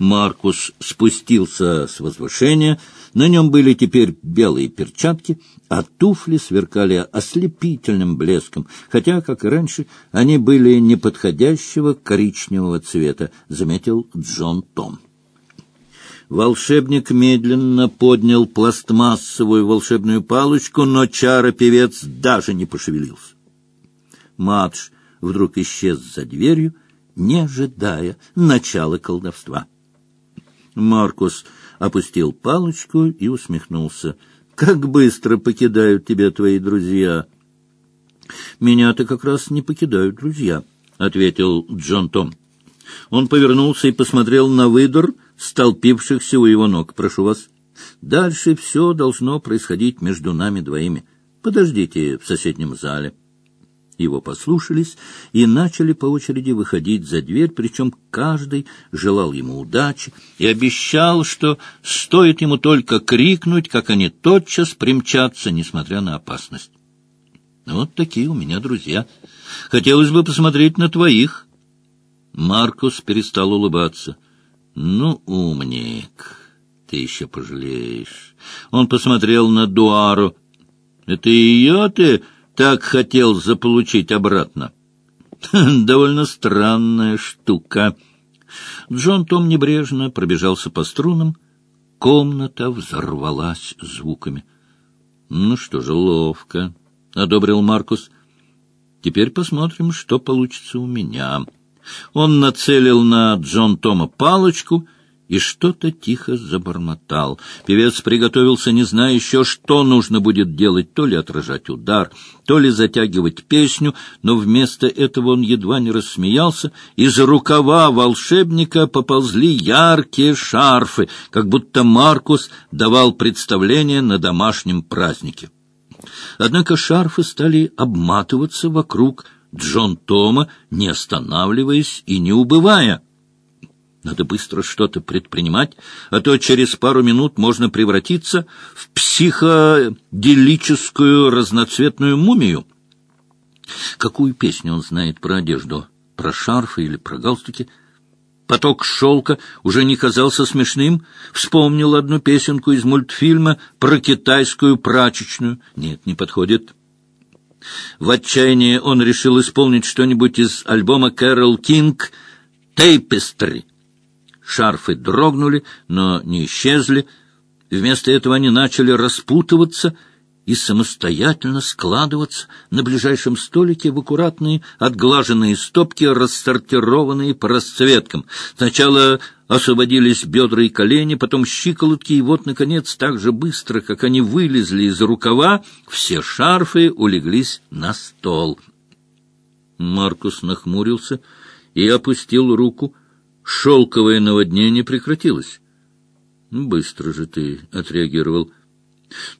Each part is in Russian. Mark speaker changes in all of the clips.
Speaker 1: Маркус спустился с возвышения. На нем были теперь белые перчатки, а туфли сверкали ослепительным блеском, хотя, как и раньше, они были неподходящего коричневого цвета, заметил Джон Том. Волшебник медленно поднял пластмассовую волшебную палочку, но чара-певец даже не пошевелился. Мадж вдруг исчез за дверью, не ожидая начала колдовства. Маркус опустил палочку и усмехнулся. «Как быстро покидают тебя твои друзья!» «Меня-то как раз не покидают друзья», — ответил Джон Том. Он повернулся и посмотрел на выдор, столпившихся у его ног. «Прошу вас, дальше все должно происходить между нами двоими. Подождите в соседнем зале». Его послушались и начали по очереди выходить за дверь, причем каждый желал ему удачи и обещал, что стоит ему только крикнуть, как они тотчас примчатся, несмотря на опасность. Вот такие у меня друзья. Хотелось бы посмотреть на твоих. Маркус перестал улыбаться. Ну, умник, ты еще пожалеешь. Он посмотрел на Дуару. Это ее ты так хотел заполучить обратно? Довольно странная штука. Джон Том небрежно пробежался по струнам. Комната взорвалась звуками. — Ну что же, ловко, — одобрил Маркус. — Теперь посмотрим, что получится у меня. Он нацелил на Джон Тома палочку и что-то тихо забормотал. Певец приготовился, не зная еще, что нужно будет делать, то ли отражать удар, то ли затягивать песню, но вместо этого он едва не рассмеялся. Из рукава волшебника поползли яркие шарфы, как будто Маркус давал представление на домашнем празднике. Однако шарфы стали обматываться вокруг Джон Тома, не останавливаясь и не убывая. Надо быстро что-то предпринимать, а то через пару минут можно превратиться в психоделическую разноцветную мумию. Какую песню он знает про одежду? Про шарфы или про галстуки? Поток шелка уже не казался смешным. Вспомнил одну песенку из мультфильма про китайскую прачечную. Нет, не подходит. В отчаянии он решил исполнить что-нибудь из альбома «Кэрол Кинг» «Тейпестри». Шарфы дрогнули, но не исчезли. Вместо этого они начали распутываться и самостоятельно складываться на ближайшем столике в аккуратные отглаженные стопки, рассортированные по расцветкам. Сначала освободились бедра и колени, потом щиколотки, и вот, наконец, так же быстро, как они вылезли из рукава, все шарфы улеглись на стол. Маркус нахмурился и опустил руку. Шелковое наводнение прекратилось. «Быстро же ты отреагировал».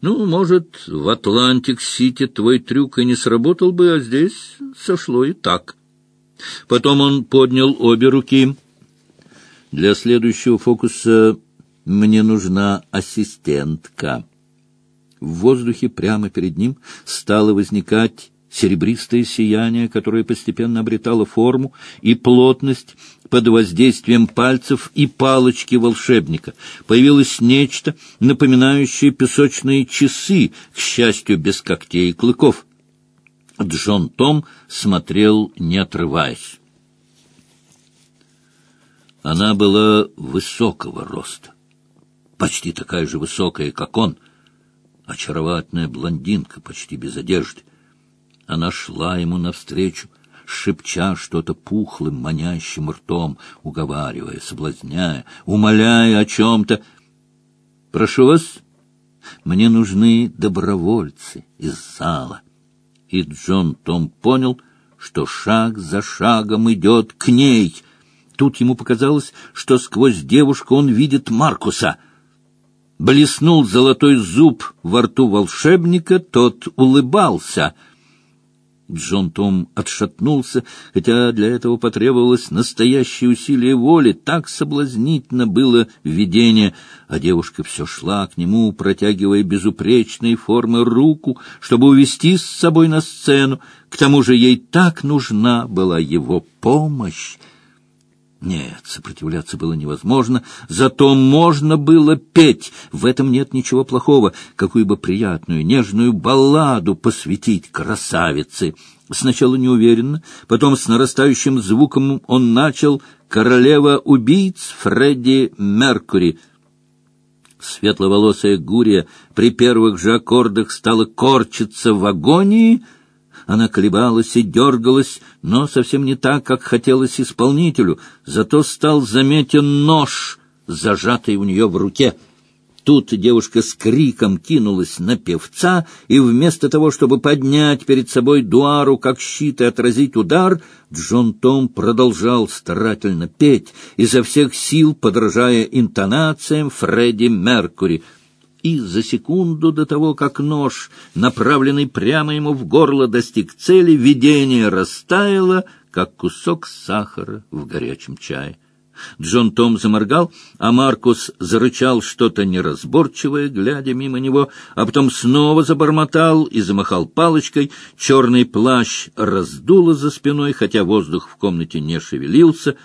Speaker 1: «Ну, может, в Атлантик-Сити твой трюк и не сработал бы, а здесь сошло и так». Потом он поднял обе руки — для следующего фокуса мне нужна ассистентка. В воздухе прямо перед ним стало возникать серебристое сияние, которое постепенно обретало форму и плотность под воздействием пальцев и палочки волшебника. Появилось нечто, напоминающее песочные часы, к счастью, без когтей и клыков. Джон Том смотрел, не отрываясь. Она была высокого роста, почти такая же высокая, как он, очаровательная блондинка, почти без одежды. Она шла ему навстречу, шепча что-то пухлым, манящим ртом, уговаривая, соблазняя, умоляя о чем-то. «Прошу вас, мне нужны добровольцы из зала». И Джон Том понял, что шаг за шагом идет к ней — Тут ему показалось, что сквозь девушку он видит Маркуса. Блеснул золотой зуб во рту волшебника, тот улыбался. Джон Том отшатнулся, хотя для этого потребовалось настоящее усилие воли. Так соблазнительно было видение, а девушка все шла к нему, протягивая безупречной формы руку, чтобы увести с собой на сцену. К тому же ей так нужна была его помощь. Нет, сопротивляться было невозможно, зато можно было петь. В этом нет ничего плохого. Какую бы приятную, нежную балладу посвятить красавице. Сначала неуверенно, потом с нарастающим звуком он начал «Королева убийц Фредди Меркури». Светловолосая Гурия при первых же аккордах стала корчиться в агонии — она колебалась и дергалась, но совсем не так, как хотелось исполнителю. Зато стал заметен нож, зажатый у нее в руке. Тут девушка с криком кинулась на певца, и вместо того, чтобы поднять перед собой дуару как щит и отразить удар, Джон Том продолжал старательно петь, изо всех сил подражая интонациям Фредди Меркури — и за секунду до того, как нож, направленный прямо ему в горло, достиг цели, видение растаяло, как кусок сахара в горячем чае. Джон Том заморгал, а Маркус зарычал что-то неразборчивое, глядя мимо него, а потом снова забормотал и замахал палочкой. Черный плащ раздуло за спиной, хотя воздух в комнате не шевелился.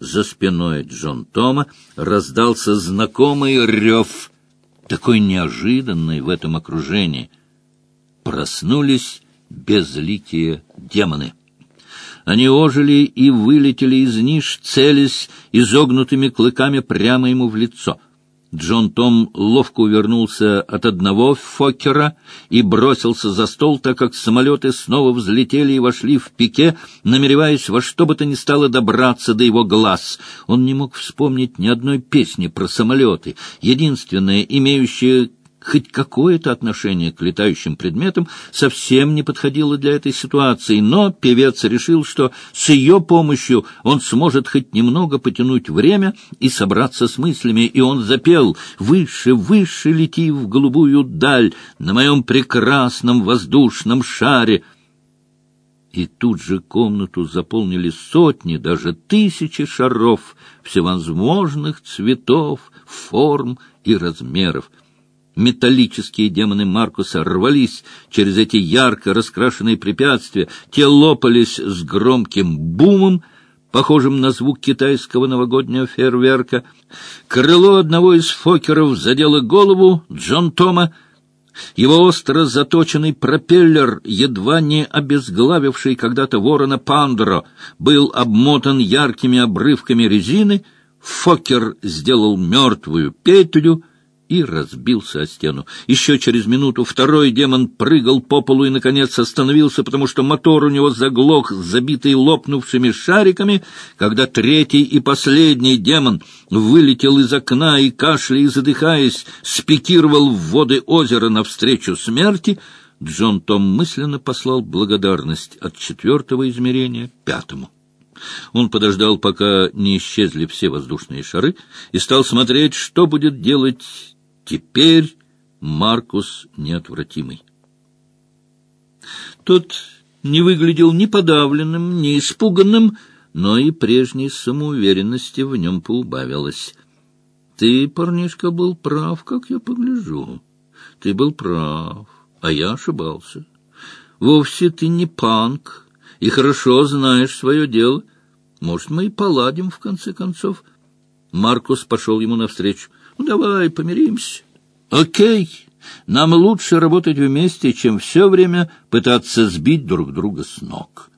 Speaker 1: За спиной Джон Тома раздался знакомый рев — такой неожиданной в этом окружении, проснулись безликие демоны. Они ожили и вылетели из ниш, целясь изогнутыми клыками прямо ему в лицо — Джон Том ловко увернулся от одного Фоккера и бросился за стол, так как самолеты снова взлетели и вошли в пике, намереваясь во что бы то ни стало добраться до его глаз. Он не мог вспомнить ни одной песни про самолеты. Единственное, имеющее хоть какое-то отношение к летающим предметам совсем не подходило для этой ситуации, но певец решил, что с ее помощью он сможет хоть немного потянуть время и собраться с мыслями, и он запел «Выше, выше лети в голубую даль на моем прекрасном воздушном шаре». И тут же комнату заполнили сотни, даже тысячи шаров всевозможных цветов, форм и размеров металлические демоны Маркуса рвались через эти ярко раскрашенные препятствия, те лопались с громким бумом, похожим на звук китайского новогоднего фейерверка. Крыло одного из фокеров задело голову Джон Тома, его остро заточенный пропеллер, едва не обезглавивший когда-то ворона Пандро, был обмотан яркими обрывками резины, Фокер сделал мертвую петлю — и разбился о стену. Еще через минуту второй демон прыгал по полу и, наконец, остановился, потому что мотор у него заглох, забитый лопнувшими шариками, когда третий и последний демон вылетел из окна и, кашляя и задыхаясь, спикировал в воды озера навстречу смерти, Джон Том мысленно послал благодарность от четвертого измерения пятому. Он подождал, пока не исчезли все воздушные шары, и стал смотреть, что будет делать Теперь Маркус неотвратимый. Тот не выглядел ни подавленным, ни испуганным, но и прежней самоуверенности в нем поубавилось. Ты, парнишка, был прав, как я погляжу. Ты был прав, а я ошибался. Вовсе ты не панк и хорошо знаешь свое дело. Может, мы и поладим, в конце концов. Маркус пошел ему навстречу. Ну, давай помиримся. Окей, нам лучше работать вместе, чем все время пытаться сбить друг друга с ног.